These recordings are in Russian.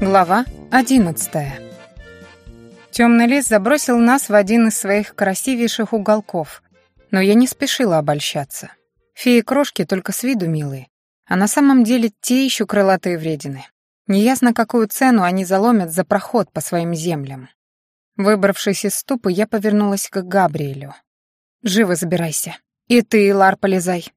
Глава 11. Темный лес забросил нас в один из своих красивейших уголков, но я не спешила обольщаться. Феи-крошки только с виду милые, а на самом деле те еще крылатые вредины. Неясно, какую цену они заломят за проход по своим землям. Выбравшись из ступы, я повернулась к Габриэлю. «Живо забирайся. И ты, Лар, полезай».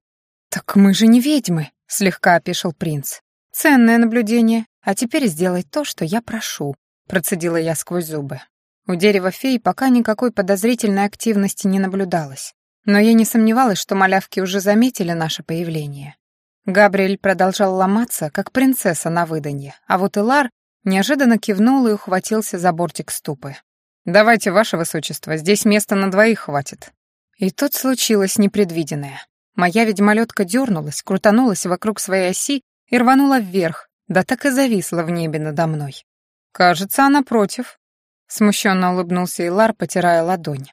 «Так мы же не ведьмы», — слегка опешил принц. «Ценное наблюдение. А теперь сделай то, что я прошу», — процедила я сквозь зубы. У дерева фей пока никакой подозрительной активности не наблюдалось, но я не сомневалась, что малявки уже заметили наше появление. Габриэль продолжал ломаться, как принцесса на выданье, а вот Илар неожиданно кивнул и ухватился за бортик ступы. «Давайте, ваше высочество, здесь места на двоих хватит». И тут случилось непредвиденное. Моя ведьмолетка дернулась, крутанулась вокруг своей оси и рванула вверх, да так и зависла в небе надо мной. «Кажется, она против», — смущенно улыбнулся Илар, потирая ладонь.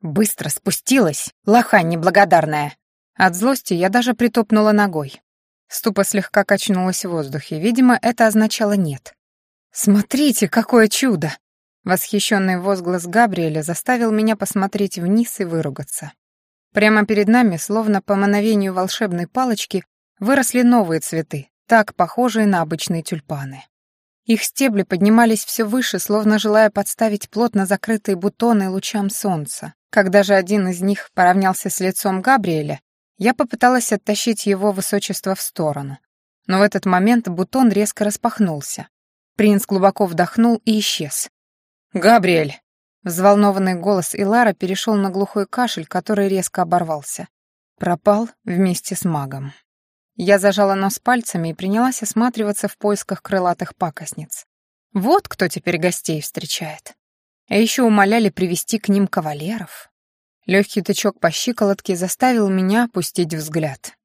«Быстро спустилась, лохань неблагодарная!» От злости я даже притопнула ногой. Ступа слегка качнулась в воздухе, видимо, это означало «нет». «Смотрите, какое чудо!» Восхищенный возглас Габриэля заставил меня посмотреть вниз и выругаться. Прямо перед нами, словно по мановению волшебной палочки, выросли новые цветы, так похожие на обычные тюльпаны. Их стебли поднимались все выше, словно желая подставить плотно закрытые бутоны лучам солнца. Когда же один из них поравнялся с лицом Габриэля, я попыталась оттащить его высочество в сторону. Но в этот момент бутон резко распахнулся. Принц глубоко вдохнул и исчез. «Габриэль!» Взволнованный голос Илара перешел на глухой кашель, который резко оборвался. Пропал вместе с магом. Я зажала нос пальцами и принялась осматриваться в поисках крылатых пакостниц. Вот кто теперь гостей встречает. А еще умоляли привести к ним кавалеров. Легкий тычок по щиколотке заставил меня опустить взгляд.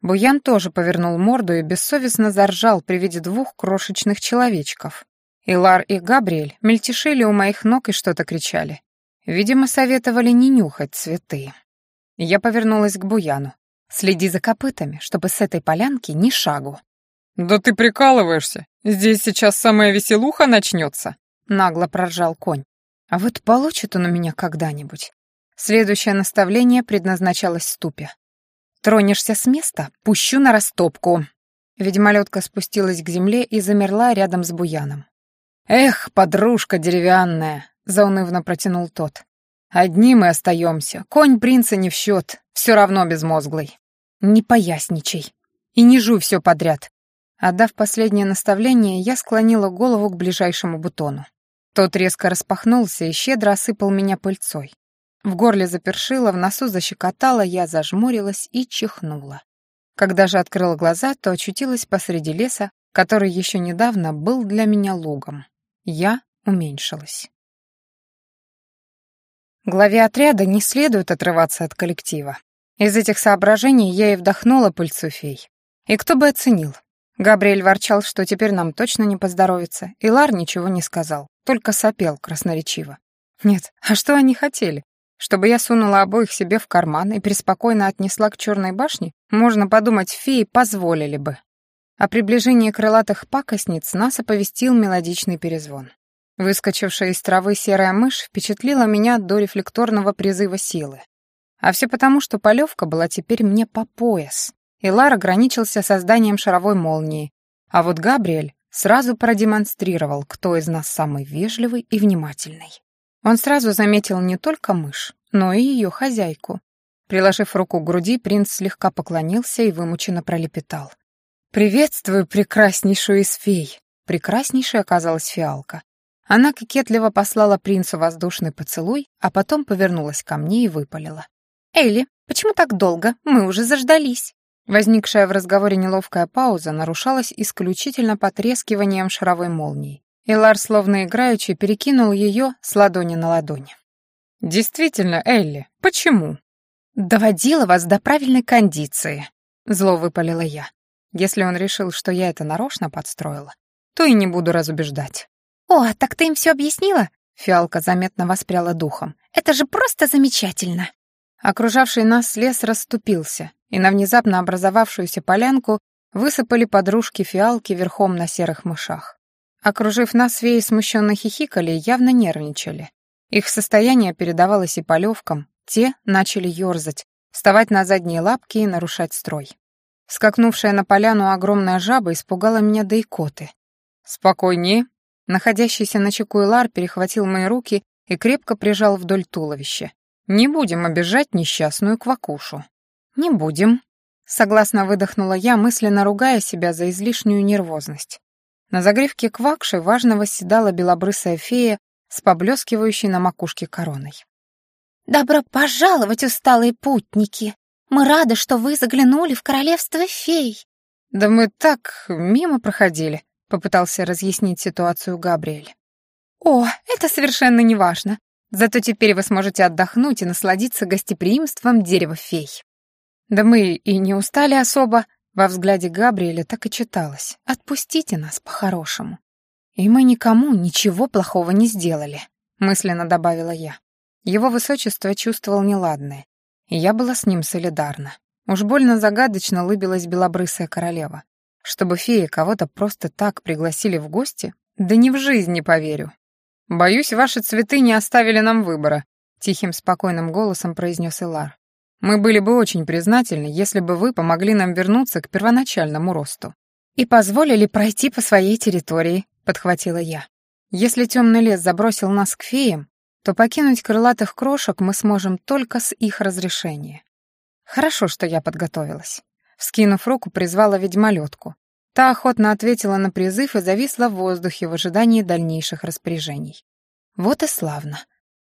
Буян тоже повернул морду и бессовестно заржал при виде двух крошечных человечков. Илар и Габриэль мельтешили у моих ног и что-то кричали. Видимо, советовали не нюхать цветы. Я повернулась к Буяну. Следи за копытами, чтобы с этой полянки ни шагу». «Да ты прикалываешься. Здесь сейчас самая веселуха начнется», — нагло проржал конь. «А вот получит он у меня когда-нибудь». Следующее наставление предназначалось ступе. «Тронешься с места, пущу на растопку». Ведьмолетка спустилась к земле и замерла рядом с Буяном. «Эх, подружка деревянная!» — заунывно протянул тот. «Одни мы остаемся. Конь принца не в счет, все равно безмозглый. Не поясничай. И не жуй все подряд. Отдав последнее наставление, я склонила голову к ближайшему бутону. Тот резко распахнулся и щедро осыпал меня пыльцой. В горле запершило, в носу защекотало, я зажмурилась и чихнула. Когда же открыла глаза, то очутилась посреди леса, который еще недавно был для меня лугом. Я уменьшилась. Главе отряда не следует отрываться от коллектива. Из этих соображений я и вдохнула пыльцу фей. И кто бы оценил? Габриэль ворчал, что теперь нам точно не поздоровится, и Лар ничего не сказал, только сопел красноречиво. Нет, а что они хотели? Чтобы я сунула обоих себе в карман и преспокойно отнесла к черной башне? Можно подумать, феи позволили бы. О приближении крылатых пакостниц нас оповестил мелодичный перезвон. Выскочившая из травы серая мышь впечатлила меня до рефлекторного призыва силы. А все потому, что полевка была теперь мне по пояс. И Лар ограничился созданием шаровой молнии, а вот Габриэль сразу продемонстрировал, кто из нас самый вежливый и внимательный. Он сразу заметил не только мышь, но и ее хозяйку. Приложив руку к груди, принц слегка поклонился и вымученно пролепетал. «Приветствую прекраснейшую из фей!» Прекраснейшей оказалась фиалка. Она кокетливо послала принцу воздушный поцелуй, а потом повернулась ко мне и выпалила. «Элли, почему так долго? Мы уже заждались». Возникшая в разговоре неловкая пауза нарушалась исключительно потрескиванием шаровой молнии. И Лар, словно играючи, перекинул ее с ладони на ладонь. «Действительно, Элли, почему?» «Доводила вас до правильной кондиции», — зло выпалила я. Если он решил, что я это нарочно подстроила, то и не буду разубеждать. «О, так ты им все объяснила?» Фиалка заметно воспряла духом. «Это же просто замечательно!» Окружавший нас лес расступился, и на внезапно образовавшуюся полянку высыпали подружки фиалки верхом на серых мышах. Окружив нас, феи смущенно хихикали и явно нервничали. Их состояние передавалось и полевкам, те начали ерзать, вставать на задние лапки и нарушать строй. Скакнувшая на поляну огромная жаба испугала меня до икоты. «Спокойнее». Находящийся на чеку Илар перехватил мои руки и крепко прижал вдоль туловища. «Не будем обижать несчастную квакушу». «Не будем», — согласно выдохнула я, мысленно ругая себя за излишнюю нервозность. На загривке квакши важно восседала белобрысая фея с поблескивающей на макушке короной. «Добро пожаловать, усталые путники! Мы рады, что вы заглянули в королевство фей!» «Да мы так мимо проходили», — попытался разъяснить ситуацию Габриэль. «О, это совершенно не важно. Зато теперь вы сможете отдохнуть и насладиться гостеприимством дерева фей». «Да мы и не устали особо», — во взгляде Габриэля так и читалось. «Отпустите нас по-хорошему». «И мы никому ничего плохого не сделали», — мысленно добавила я. Его высочество чувствовал неладное, и я была с ним солидарна. Уж больно загадочно лыбилась белобрысая королева. Чтобы феи кого-то просто так пригласили в гости? Да ни в жизнь не поверю. «Боюсь, ваши цветы не оставили нам выбора», — тихим спокойным голосом произнес Илар. «Мы были бы очень признательны, если бы вы помогли нам вернуться к первоначальному росту». «И позволили пройти по своей территории», — подхватила я. «Если темный лес забросил нас к феям, то покинуть крылатых крошек мы сможем только с их разрешения. Хорошо, что я подготовилась. Вскинув руку, призвала ведьмолетку. Та охотно ответила на призыв и зависла в воздухе в ожидании дальнейших распоряжений. Вот и славно.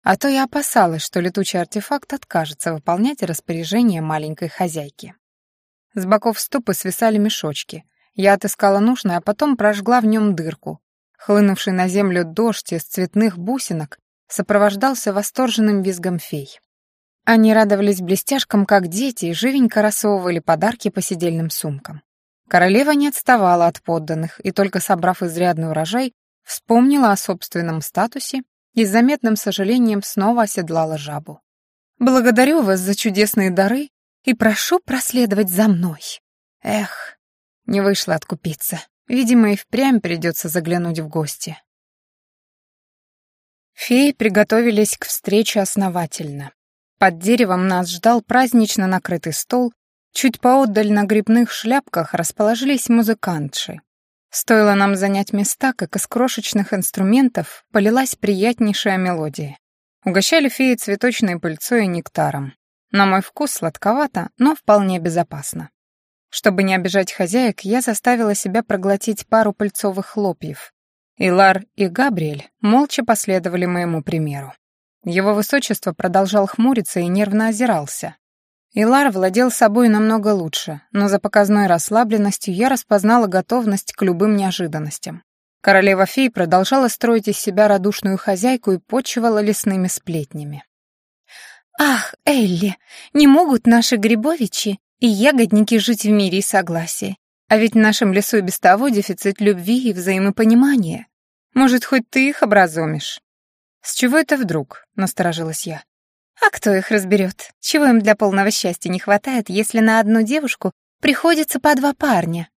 А то я опасалась, что летучий артефакт откажется выполнять распоряжение маленькой хозяйки. С боков ступы свисали мешочки. Я отыскала нужное, а потом прожгла в нем дырку. Хлынувший на землю дождь из цветных бусинок сопровождался восторженным визгом фей. Они радовались блестяшкам, как дети, и живенько рассовывали подарки по сидельным сумкам. Королева не отставала от подданных, и только собрав изрядный урожай, вспомнила о собственном статусе и с заметным сожалением снова оседлала жабу. «Благодарю вас за чудесные дары и прошу проследовать за мной». Эх, не вышло откупиться. Видимо, и впрямь придется заглянуть в гости. Феи приготовились к встрече основательно. Под деревом нас ждал празднично накрытый стол, чуть поотдаль на грибных шляпках расположились музыкантши. Стоило нам занять места, как из крошечных инструментов полилась приятнейшая мелодия. Угощали феи цветочной пыльцой и нектаром. На мой вкус сладковато, но вполне безопасно. Чтобы не обижать хозяек, я заставила себя проглотить пару пыльцовых хлопьев, Илар и Габриэль молча последовали моему примеру. Его высочество продолжал хмуриться и нервно озирался. Илар владел собой намного лучше, но за показной расслабленностью я распознала готовность к любым неожиданностям. Королева фей продолжала строить из себя радушную хозяйку и почивала лесными сплетнями. «Ах, Элли, не могут наши грибовичи и ягодники жить в мире и согласии. А ведь в нашем лесу и без того дефицит любви и взаимопонимания. Может, хоть ты их образумишь?» «С чего это вдруг?» — насторожилась я. «А кто их разберет? Чего им для полного счастья не хватает, если на одну девушку приходится по два парня?»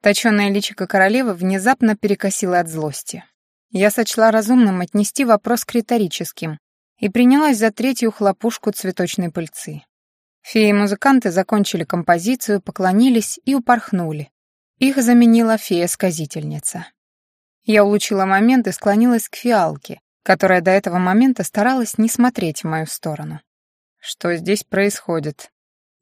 Точёное личико королевы внезапно перекосило от злости. Я сочла разумным отнести вопрос к риторическим и принялась за третью хлопушку цветочной пыльцы. Феи-музыканты закончили композицию, поклонились и упорхнули. Их заменила фея-сказительница. Я улучила момент и склонилась к фиалке, которая до этого момента старалась не смотреть в мою сторону. Что здесь происходит?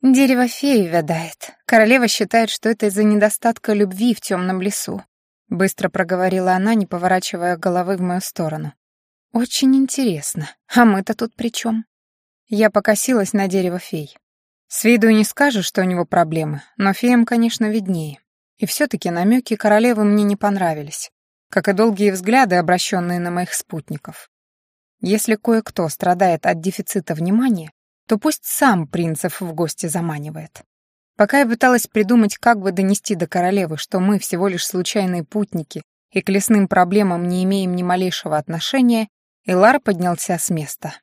Дерево феи видает. Королева считает, что это из-за недостатка любви в темном лесу. Быстро проговорила она, не поворачивая головы в мою сторону. Очень интересно. А мы-то тут при чем? Я покосилась на дерево фей. С виду не скажешь, что у него проблемы, но феям, конечно, виднее. И все-таки намеки королевы мне не понравились, как и долгие взгляды, обращенные на моих спутников. Если кое-кто страдает от дефицита внимания, то пусть сам принцев в гости заманивает. Пока я пыталась придумать, как бы донести до королевы, что мы всего лишь случайные путники и к лесным проблемам не имеем ни малейшего отношения, Илар поднялся с места.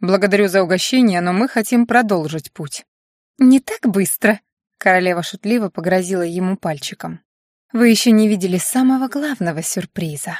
«Благодарю за угощение, но мы хотим продолжить путь». «Не так быстро», — королева шутливо погрозила ему пальчиком. Вы еще не видели самого главного сюрприза.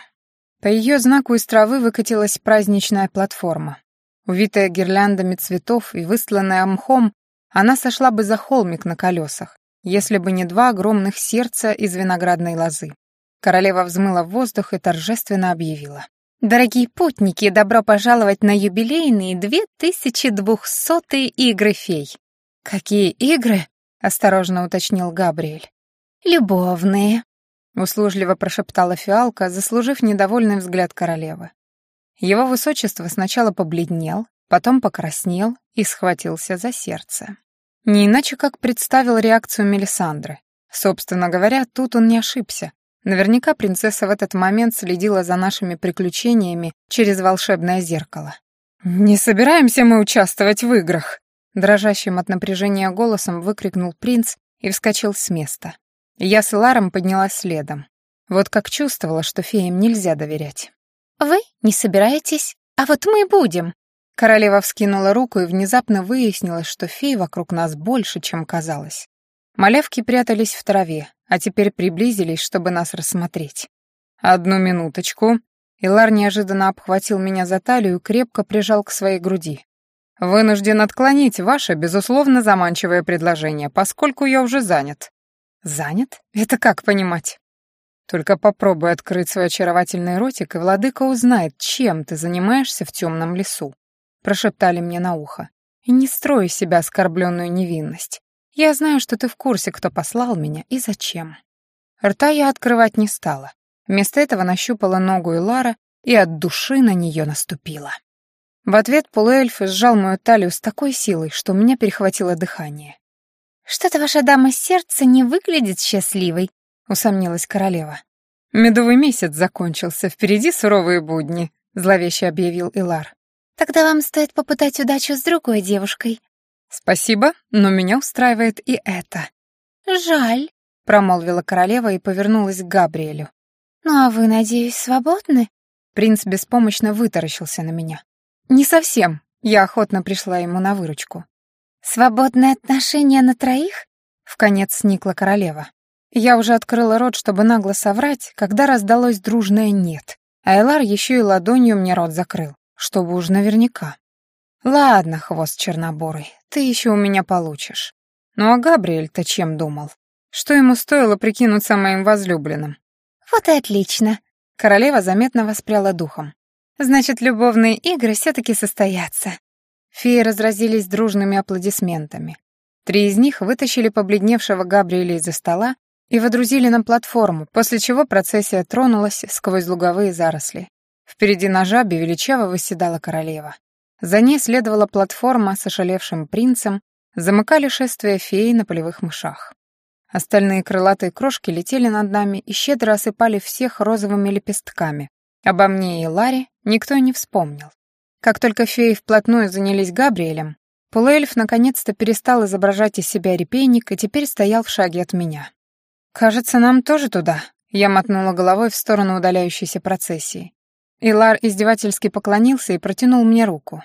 По ее знаку из травы выкатилась праздничная платформа. Увитая гирляндами цветов и выстланная мхом, она сошла бы за холмик на колесах, если бы не два огромных сердца из виноградной лозы. Королева взмыла в воздух и торжественно объявила. «Дорогие путники, добро пожаловать на юбилейные 2200-е игры фей!» «Какие игры?» — осторожно уточнил Габриэль. «Любовные», — услужливо прошептала фиалка, заслужив недовольный взгляд королевы. Его высочество сначала побледнел, потом покраснел и схватился за сердце. Не иначе как представил реакцию Мелисандры. Собственно говоря, тут он не ошибся. Наверняка принцесса в этот момент следила за нашими приключениями через волшебное зеркало. «Не собираемся мы участвовать в играх!» Дрожащим от напряжения голосом выкрикнул принц и вскочил с места. Я с Ларом поднялась следом. Вот как чувствовала, что феям нельзя доверять. «Вы не собираетесь, а вот мы будем!» Королева вскинула руку и внезапно выяснилось, что фей вокруг нас больше, чем казалось. Малявки прятались в траве, а теперь приблизились, чтобы нас рассмотреть. «Одну минуточку». Илар неожиданно обхватил меня за талию и крепко прижал к своей груди. «Вынужден отклонить ваше, безусловно, заманчивое предложение, поскольку я уже занят». «Занят? Это как понимать?» «Только попробуй открыть свой очаровательный ротик, и владыка узнает, чем ты занимаешься в темном лесу», — прошептали мне на ухо. «И не строй из себя оскорбленную невинность. Я знаю, что ты в курсе, кто послал меня и зачем». Рта я открывать не стала. Вместо этого нащупала ногу Илара и от души на нее наступила. В ответ полуэльф сжал мою талию с такой силой, что у меня перехватило дыхание. «Что-то ваша дама сердца не выглядит счастливой», — усомнилась королева. «Медовый месяц закончился, впереди суровые будни», — зловеще объявил Илар. «Тогда вам стоит попытать удачу с другой девушкой». «Спасибо, но меня устраивает и это». «Жаль», — промолвила королева и повернулась к Габриэлю. «Ну а вы, надеюсь, свободны?» Принц беспомощно вытаращился на меня. «Не совсем». Я охотно пришла ему на выручку. «Свободные отношения на троих?» — вконец сникла королева. Я уже открыла рот, чтобы нагло соврать, когда раздалось дружное «нет». Айлар еще и ладонью мне рот закрыл, чтобы уж наверняка. «Ладно, хвост черноборый, ты еще у меня получишь. Ну а Габриэль-то чем думал? Что ему стоило прикинуться моим возлюбленным?» «Вот и отлично!» Королева заметно воспряла духом. Значит, любовные игры все-таки состоятся. Феи разразились дружными аплодисментами. Три из них вытащили побледневшего Габриэля из-за стола и водрузили на платформу, после чего процессия тронулась сквозь луговые заросли. Впереди на жабе величаво восседала королева. За ней следовала платформа с ошалевшим принцем, замыкали шествие феи на полевых мышах. Остальные крылатые крошки летели над нами и щедро осыпали всех розовыми лепестками, Обо мне и Ларе никто не вспомнил. Как только феи вплотную занялись Габриэлем, полуэльф наконец-то перестал изображать из себя репейник и теперь стоял в шаге от меня. «Кажется, нам тоже туда», — я мотнула головой в сторону удаляющейся процессии. Илар издевательски поклонился и протянул мне руку.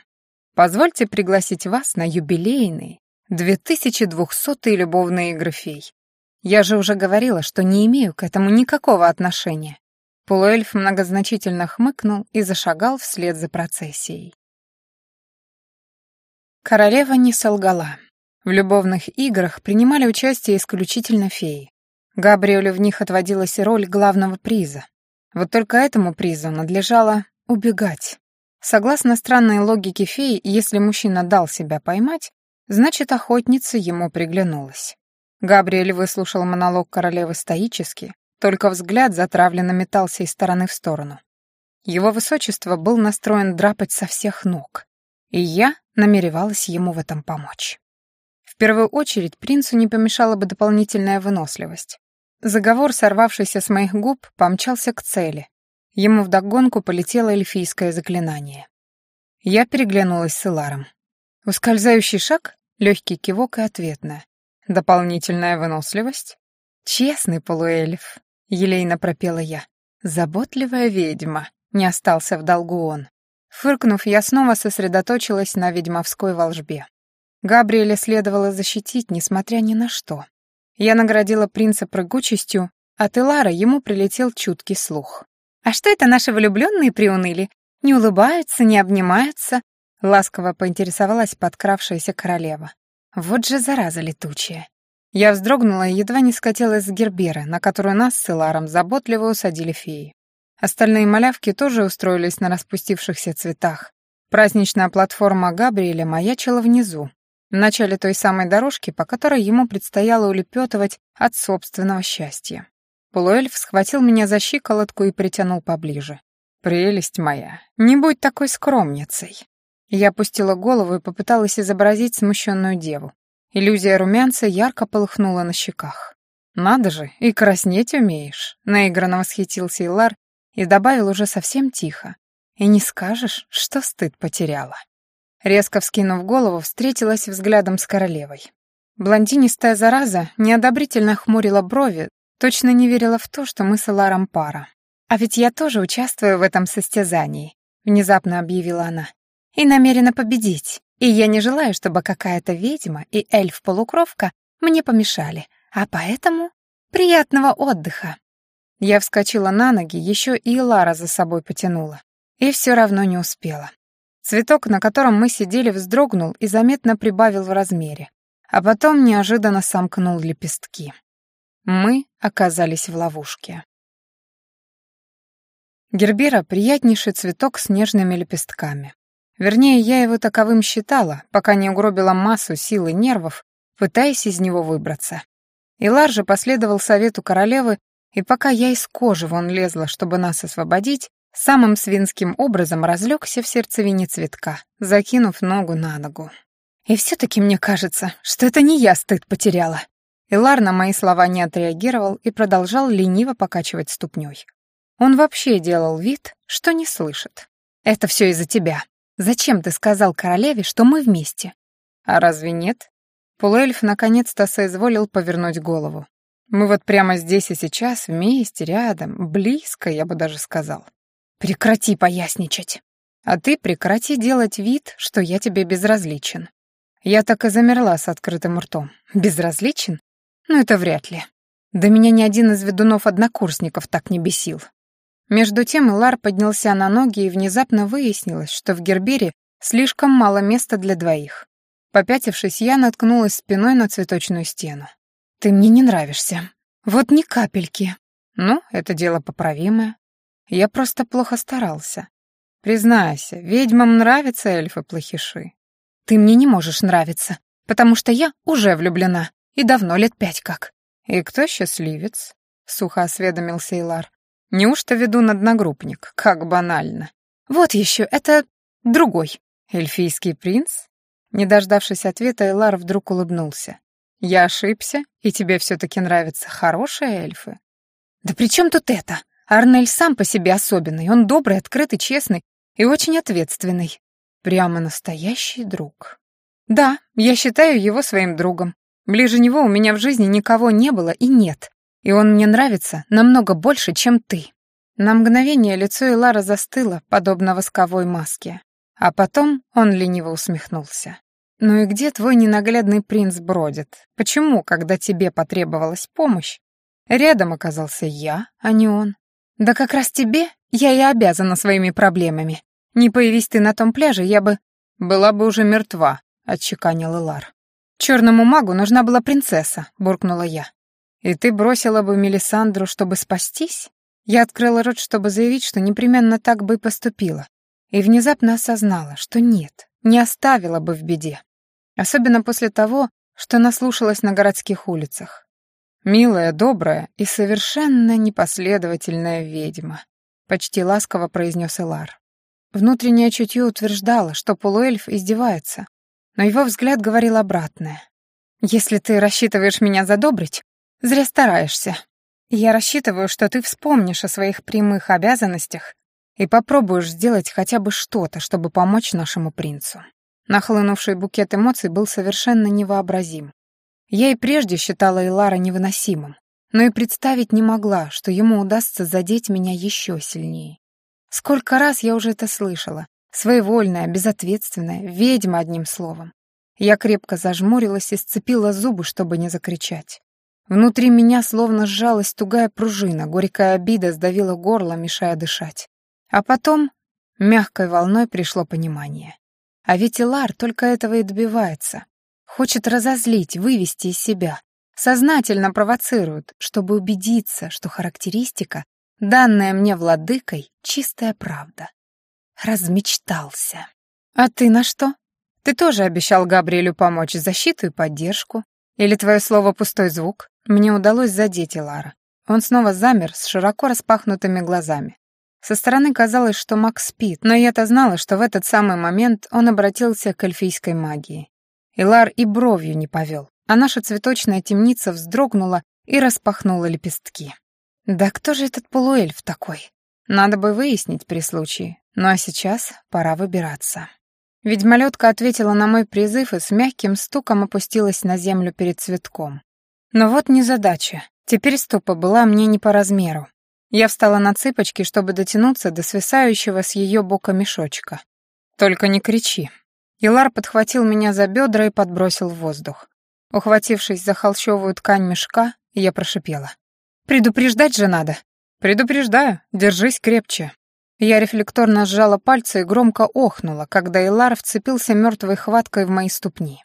«Позвольте пригласить вас на юбилейные 2200-е любовные игры фей. Я же уже говорила, что не имею к этому никакого отношения. Полуэльф многозначительно хмыкнул и зашагал вслед за процессией. Королева не солгала. В любовных играх принимали участие исключительно феи. Габриэлю в них отводилась роль главного приза. Вот только этому призу надлежало убегать. Согласно странной логике феи, если мужчина дал себя поймать, значит, охотница ему приглянулась. Габриэль выслушал монолог королевы стоически, только взгляд затравленно метался из стороны в сторону. Его высочество был настроен драпать со всех ног, и я намеревалась ему в этом помочь. В первую очередь принцу не помешала бы дополнительная выносливость. Заговор, сорвавшийся с моих губ, помчался к цели. Ему вдогонку полетело эльфийское заклинание. Я переглянулась с Иларом. Ускользающий шаг, легкий кивок и ответная. Дополнительная выносливость? Честный полуэльф. — елейно пропела я. «Заботливая ведьма», — не остался в долгу он. Фыркнув, я снова сосредоточилась на ведьмовской волжбе. Габриэля следовало защитить, несмотря ни на что. Я наградила принца прыгучестью От Элара ему прилетел чуткий слух. «А что это наши влюбленные приуныли? Не улыбаются, не обнимаются?» Ласково поинтересовалась подкравшаяся королева. «Вот же зараза летучая!» Я вздрогнула и едва не скатилась с гербера, на которую нас с Эларом заботливо усадили феи. Остальные малявки тоже устроились на распустившихся цветах. Праздничная платформа Габриэля маячила внизу, в начале той самой дорожки, по которой ему предстояло улепетывать от собственного счастья. Полуэльф схватил меня за щиколотку и притянул поближе. «Прелесть моя, не будь такой скромницей». Я опустила голову и попыталась изобразить смущенную деву. Иллюзия румянца ярко полыхнула на щеках. «Надо же, и краснеть умеешь», — наигранно восхитился Илар и добавил уже совсем тихо. «И не скажешь, что стыд потеряла». Резко вскинув голову, встретилась взглядом с королевой. Блондинистая зараза неодобрительно хмурила брови, точно не верила в то, что мы с Эларом пара. «А ведь я тоже участвую в этом состязании», — внезапно объявила она. «И намерена победить. И я не желаю, чтобы какая-то ведьма и эльф-полукровка мне помешали. А поэтому приятного отдыха». Я вскочила на ноги, еще и Лара за собой потянула. И все равно не успела. Цветок, на котором мы сидели, вздрогнул и заметно прибавил в размере, а потом неожиданно сомкнул лепестки. Мы оказались в ловушке. Гербера — приятнейший цветок с нежными лепестками. Вернее, я его таковым считала, пока не угробила массу сил и нервов, пытаясь из него выбраться. Илар же последовал совету королевы и пока я из кожи вон лезла, чтобы нас освободить, самым свинским образом разлегся в сердцевине цветка, закинув ногу на ногу. И все-таки мне кажется, что это не я стыд потеряла. Элар на мои слова не отреагировал и продолжал лениво покачивать ступней. Он вообще делал вид, что не слышит. «Это все из-за тебя. Зачем ты сказал королеве, что мы вместе?» «А разве нет?» Полуэльф наконец-то соизволил повернуть голову. Мы вот прямо здесь и сейчас, вместе, рядом, близко, я бы даже сказал. Прекрати поясничать. А ты прекрати делать вид, что я тебе безразличен. Я так и замерла с открытым ртом. Безразличен? Ну, это вряд ли. Да меня ни один из ведунов-однокурсников так не бесил. Между тем Лар поднялся на ноги, и внезапно выяснилось, что в Гербере слишком мало места для двоих. Попятившись, я наткнулась спиной на цветочную стену. Ты мне не нравишься. Вот ни капельки. Ну, это дело поправимое. Я просто плохо старался. Признайся, ведьмам нравятся эльфы-плохиши. Ты мне не можешь нравиться, потому что я уже влюблена, и давно лет пять как. И кто счастливец? Сухо осведомился Илар. Неужто ведун одногруппник? Как банально. Вот еще, это другой. Эльфийский принц? Не дождавшись ответа, Элар вдруг улыбнулся. Я ошибся, и тебе все-таки нравятся хорошие эльфы? Да при чем тут это? Арнель сам по себе особенный, он добрый, открытый, честный и очень ответственный. Прямо настоящий друг. Да, я считаю его своим другом. Ближе него у меня в жизни никого не было и нет. И он мне нравится намного больше, чем ты. На мгновение лицо Илара застыло, подобно восковой маске. А потом он лениво усмехнулся. «Ну и где твой ненаглядный принц бродит? Почему, когда тебе потребовалась помощь, рядом оказался я, а не он? Да как раз тебе я и обязана своими проблемами. Не появись ты на том пляже, я бы... Была бы уже мертва», — отчеканил Илар. «Черному магу нужна была принцесса», — буркнула я. «И ты бросила бы Мелисандру, чтобы спастись?» Я открыла рот, чтобы заявить, что непременно так бы и поступила. И внезапно осознала, что нет, не оставила бы в беде. Особенно после того, что наслушалась на городских улицах. «Милая, добрая и совершенно непоследовательная ведьма», — почти ласково произнес Элар. Внутреннее чутье утверждало, что полуэльф издевается, но его взгляд говорил обратное. «Если ты рассчитываешь меня задобрить, зря стараешься. Я рассчитываю, что ты вспомнишь о своих прямых обязанностях и попробуешь сделать хотя бы что-то, чтобы помочь нашему принцу». Нахлынувший букет эмоций был совершенно невообразим. Я и прежде считала Илара невыносимым, но и представить не могла, что ему удастся задеть меня еще сильнее. Сколько раз я уже это слышала. Своевольная, безответственная, ведьма одним словом. Я крепко зажмурилась и сцепила зубы, чтобы не закричать. Внутри меня словно сжалась тугая пружина, горькая обида сдавила горло, мешая дышать. А потом мягкой волной пришло понимание. А ведь Илар только этого и добивается. Хочет разозлить, вывести из себя. Сознательно провоцирует, чтобы убедиться, что характеристика, данная мне владыкой, чистая правда. Размечтался. А ты на что? Ты тоже обещал Габриэлю помочь защиту и поддержку. Или твое слово пустой звук? Мне удалось задеть Илара. Он снова замер с широко распахнутыми глазами. Со стороны казалось, что Макс спит, но я-то знала, что в этот самый момент он обратился к эльфийской магии. Илар и бровью не повел, а наша цветочная темница вздрогнула и распахнула лепестки. Да кто же этот полуэльф такой? Надо бы выяснить при случае. Ну а сейчас пора выбираться. Ведьмолетка ответила на мой призыв и с мягким стуком опустилась на землю перед цветком. Но вот незадача. Теперь ступа была мне не по размеру. Я встала на цыпочки, чтобы дотянуться до свисающего с ее бока мешочка. «Только не кричи». Илар подхватил меня за бедра и подбросил в воздух. Ухватившись за холщовую ткань мешка, я прошипела. «Предупреждать же надо». «Предупреждаю, держись крепче». Я рефлекторно сжала пальцы и громко охнула, когда Илар вцепился мертвой хваткой в мои ступни.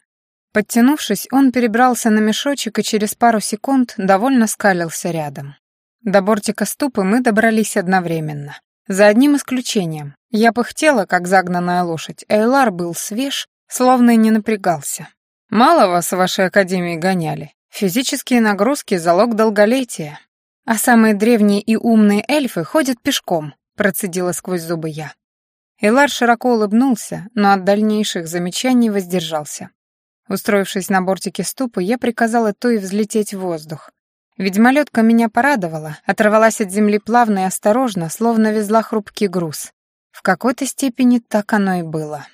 Подтянувшись, он перебрался на мешочек и через пару секунд довольно скалился рядом. До бортика ступы мы добрались одновременно. За одним исключением. Я пыхтела, как загнанная лошадь, а Элар был свеж, словно и не напрягался. «Мало вас в вашей академии гоняли. Физические нагрузки — залог долголетия. А самые древние и умные эльфы ходят пешком», — процедила сквозь зубы я. Элар широко улыбнулся, но от дальнейших замечаний воздержался. Устроившись на бортике ступы, я приказала той взлететь в воздух. Ведьмолетка меня порадовала, оторвалась от земли плавно и осторожно, словно везла хрупкий груз. В какой-то степени так оно и было.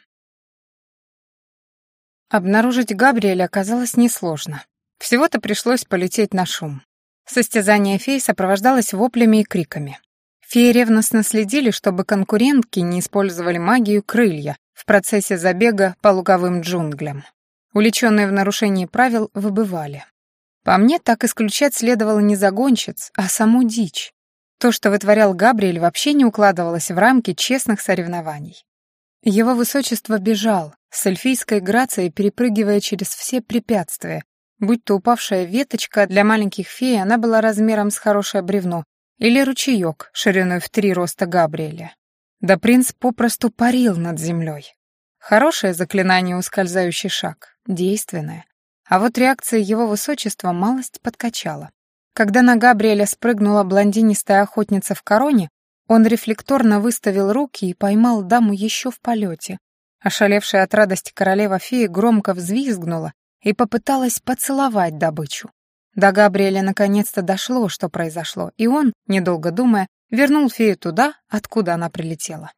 Обнаружить Габриэля оказалось несложно. Всего-то пришлось полететь на шум. Состязание фей сопровождалось воплями и криками. Феи ревностно следили, чтобы конкурентки не использовали магию крылья в процессе забега по луговым джунглям уличенные в нарушении правил, выбывали. По мне, так исключать следовало не загонщиц, а саму дичь. То, что вытворял Габриэль, вообще не укладывалось в рамки честных соревнований. Его высочество бежал, с эльфийской грацией перепрыгивая через все препятствия, будь то упавшая веточка, для маленьких фей она была размером с хорошее бревно, или ручеек, шириной в три роста Габриэля. Да принц попросту парил над землей. Хорошее заклинание «Ускользающий шаг», действенное. А вот реакция его высочества малость подкачала. Когда на Габриэля спрыгнула блондинистая охотница в короне, он рефлекторно выставил руки и поймал даму еще в полете. Ошалевшая от радости королева феи громко взвизгнула и попыталась поцеловать добычу. До Габриэля наконец-то дошло, что произошло, и он, недолго думая, вернул фею туда, откуда она прилетела.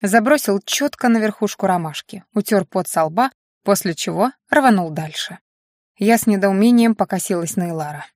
Забросил четко на верхушку ромашки, утер пот со лба, после чего рванул дальше. Я с недоумением покосилась на Илара.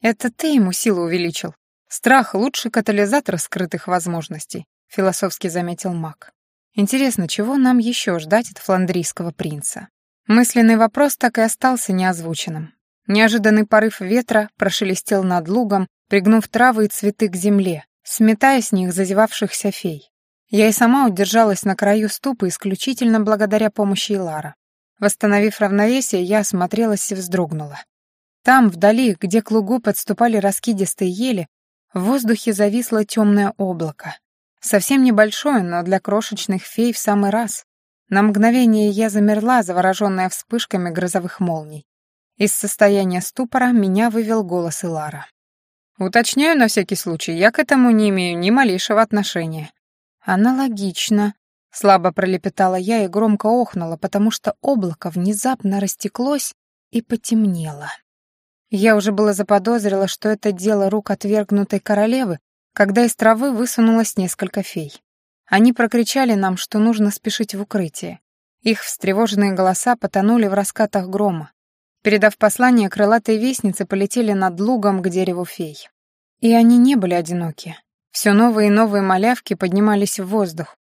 «Это ты ему силу увеличил. Страх — лучший катализатор скрытых возможностей», — философски заметил маг. «Интересно, чего нам еще ждать от фландрийского принца?» Мысленный вопрос так и остался неозвученным. Неожиданный порыв ветра прошелестел над лугом, пригнув травы и цветы к земле, сметая с них зазевавшихся фей. Я и сама удержалась на краю ступы исключительно благодаря помощи Илара. Восстановив равновесие, я осмотрелась и вздрогнула. Там, вдали, где к лугу подступали раскидистые ели, в воздухе зависло темное облако. Совсем небольшое, но для крошечных фей в самый раз. На мгновение я замерла, завороженная вспышками грозовых молний. Из состояния ступора меня вывел голос Илара. «Уточняю на всякий случай, я к этому не имею ни малейшего отношения. «Аналогично», — слабо пролепетала я и громко охнула, потому что облако внезапно растеклось и потемнело. Я уже было заподозрила, что это дело рук отвергнутой королевы, когда из травы высунулось несколько фей. Они прокричали нам, что нужно спешить в укрытие. Их встревоженные голоса потонули в раскатах грома. Передав послание, крылатые вестницы полетели над лугом к дереву фей. И они не были одиноки. Все новые и новые малявки поднимались в воздух,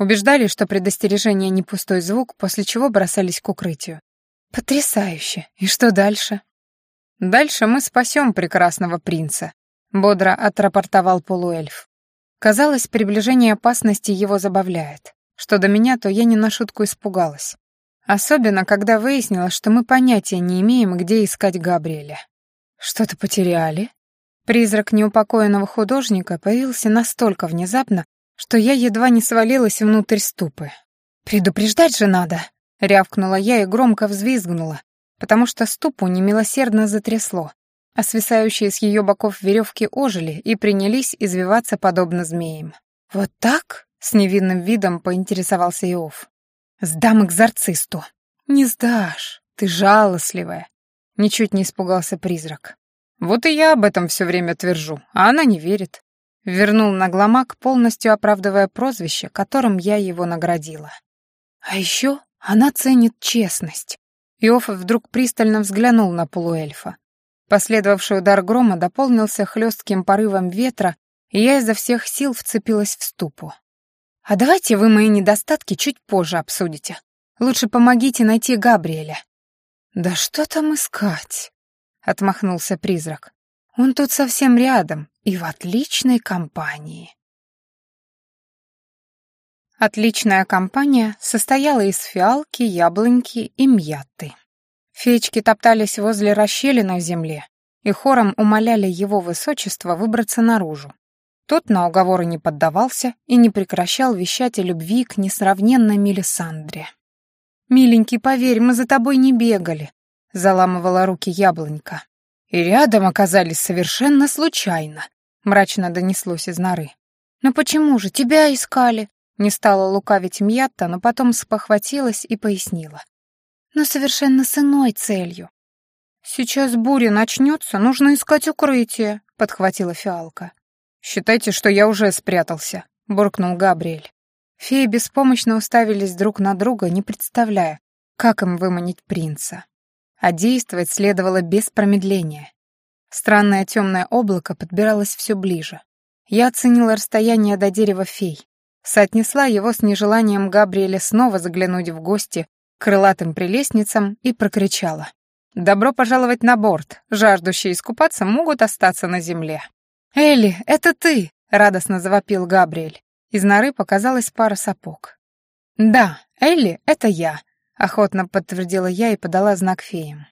убеждали, что предостережение не пустой звук, после чего бросались к укрытию. Потрясающе! И что дальше? Дальше мы спасем прекрасного принца», — бодро отрапортовал полуэльф. Казалось, приближение опасности его забавляет. Что до меня, то я не на шутку испугалась. Особенно, когда выяснилось, что мы понятия не имеем, где искать Габриэля. «Что-то потеряли?» Призрак неупокоенного художника появился настолько внезапно, что я едва не свалилась внутрь ступы. «Предупреждать же надо!» — рявкнула я и громко взвизгнула, потому что ступу немилосердно затрясло, а свисающие с ее боков веревки ожили и принялись извиваться подобно змеям. «Вот так?» — с невинным видом поинтересовался Иов. «Сдам экзорцисту». «Не сдашь, ты жалостливая», — ничуть не испугался призрак. «Вот и я об этом все время твержу, а она не верит». Вернул нагломак, полностью оправдывая прозвище, которым я его наградила. «А еще она ценит честность». Иофф вдруг пристально взглянул на полуэльфа. Последовавший удар грома дополнился хлестким порывом ветра, и я изо всех сил вцепилась в ступу. «А давайте вы мои недостатки чуть позже обсудите. Лучше помогите найти Габриэля». «Да что там искать?» — отмахнулся призрак. «Он тут совсем рядом и в отличной компании». Отличная компания состояла из фиалки, яблоньки и мьятты. Феечки топтались возле расщелины в земле и хором умоляли его высочество выбраться наружу. Тот на уговоры не поддавался и не прекращал вещать о любви к несравненной Мелисандре. «Миленький, поверь, мы за тобой не бегали», — заламывала руки яблонька. «И рядом оказались совершенно случайно», — мрачно донеслось из норы. «Но почему же тебя искали?» Не стала лукавить Мьятта, но потом спохватилась и пояснила. «Но совершенно с иной целью». «Сейчас буря начнется, нужно искать укрытие», — подхватила фиалка. «Считайте, что я уже спрятался», — буркнул Габриэль. Феи беспомощно уставились друг на друга, не представляя, как им выманить принца. А действовать следовало без промедления. Странное темное облако подбиралось все ближе. Я оценила расстояние до дерева фей. Соотнесла его с нежеланием Габриэля снова заглянуть в гости к крылатым прелестницам и прокричала. «Добро пожаловать на борт. Жаждущие искупаться могут остаться на земле». «Элли, это ты!» — радостно завопил Габриэль. Из норы показалась пара сапог. «Да, Элли, это я», — охотно подтвердила я и подала знак феям.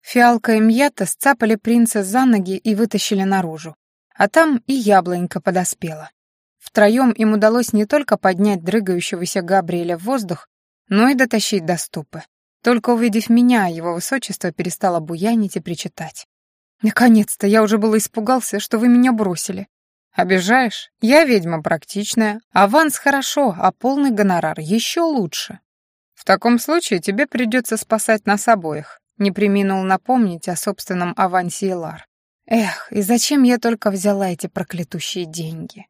Фиалка и Мьята сцапали принца за ноги и вытащили наружу. А там и яблонька подоспела. Втроем им удалось не только поднять дрыгающегося Габриэля в воздух, но и дотащить до ступы. Только увидев меня, его высочество перестало буянить и причитать. «Наконец-то! Я уже было испугался, что вы меня бросили. Обижаешь? Я ведьма практичная. Аванс хорошо, а полный гонорар еще лучше. В таком случае тебе придется спасать нас обоих», не приминул напомнить о собственном авансе Илар. Эх, и зачем я только взяла эти проклятущие деньги?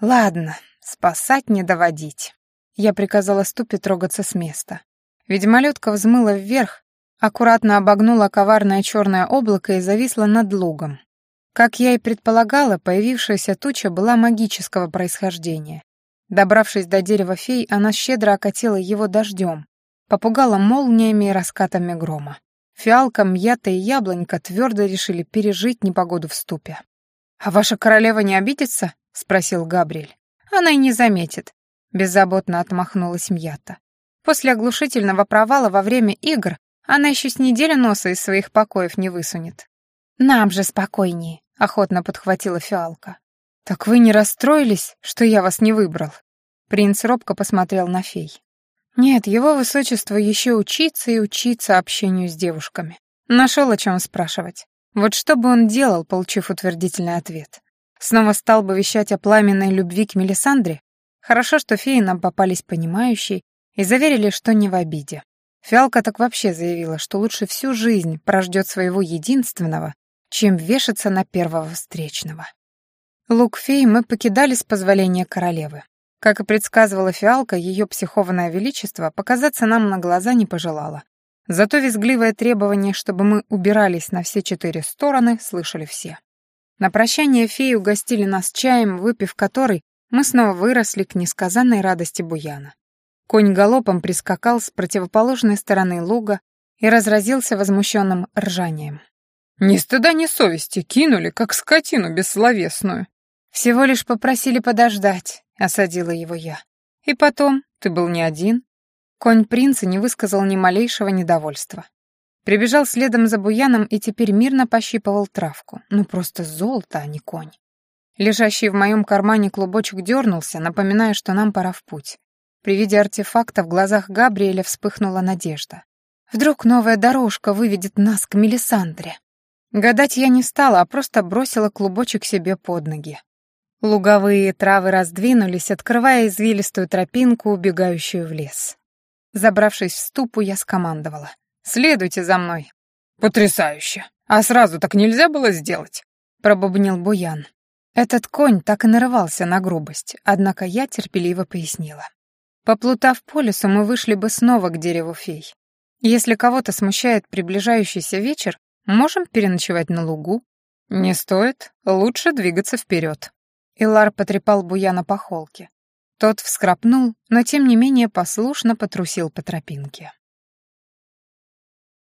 Ладно, спасать не доводить. Я приказала Ступе трогаться с места. Ведьмолетка взмыла вверх, аккуратно обогнула коварное черное облако и зависла над лугом. Как я и предполагала, появившаяся туча была магического происхождения. Добравшись до дерева фей, она щедро окатила его дождем, попугала молниями и раскатами грома. Фиалка, мьята и яблонька твердо решили пережить непогоду в ступе. «А ваша королева не обидится?» — спросил Габриэль. «Она и не заметит», — беззаботно отмахнулась Мьята. «После оглушительного провала во время игр она еще с неделю носа из своих покоев не высунет». «Нам же спокойнее», — охотно подхватила фиалка. «Так вы не расстроились, что я вас не выбрал?» Принц робко посмотрел на фей. «Нет, его высочество еще учиться и учиться общению с девушками. Нашел о чем спрашивать. Вот что бы он делал, получив утвердительный ответ? Снова стал бы вещать о пламенной любви к Мелисандре? Хорошо, что феи нам попались понимающие и заверили, что не в обиде. Фиалка так вообще заявила, что лучше всю жизнь прождет своего единственного, чем вешаться на первого встречного. Лук феи мы покидали с позволения королевы. Как и предсказывала Фиалка, ее психованное величество показаться нам на глаза не пожелало. Зато визгливое требование, чтобы мы убирались на все четыре стороны, слышали все. На прощание феи угостили нас чаем, выпив который, мы снова выросли к несказанной радости Буяна. Конь галопом прискакал с противоположной стороны луга и разразился возмущенным ржанием. Ни стыда, ни совести кинули, как скотину бессловесную. Всего лишь попросили подождать, осадила его я. И потом, ты был не один. Конь принца не высказал ни малейшего недовольства. Прибежал следом за Буяном и теперь мирно пощипывал травку. Ну просто золото, а не конь. Лежащий в моем кармане клубочек дернулся, напоминая, что нам пора в путь. При виде артефакта в глазах Габриэля вспыхнула надежда. Вдруг новая дорожка выведет нас к Мелисандре. Гадать я не стала, а просто бросила клубочек себе под ноги. Луговые травы раздвинулись, открывая извилистую тропинку, убегающую в лес. Забравшись в ступу, я скомандовала. «Следуйте за мной». «Потрясающе! А сразу так нельзя было сделать?» — пробубнил Буян. Этот конь так и нарывался на грубость, однако я терпеливо пояснила. Поплутав по лесу, мы вышли бы снова к дереву фей. Если кого-то смущает приближающийся вечер, Можем переночевать на лугу? Не стоит, лучше двигаться вперед. Илар потрепал Буяна по холке. Тот вскрапнул, но тем не менее послушно потрусил по тропинке.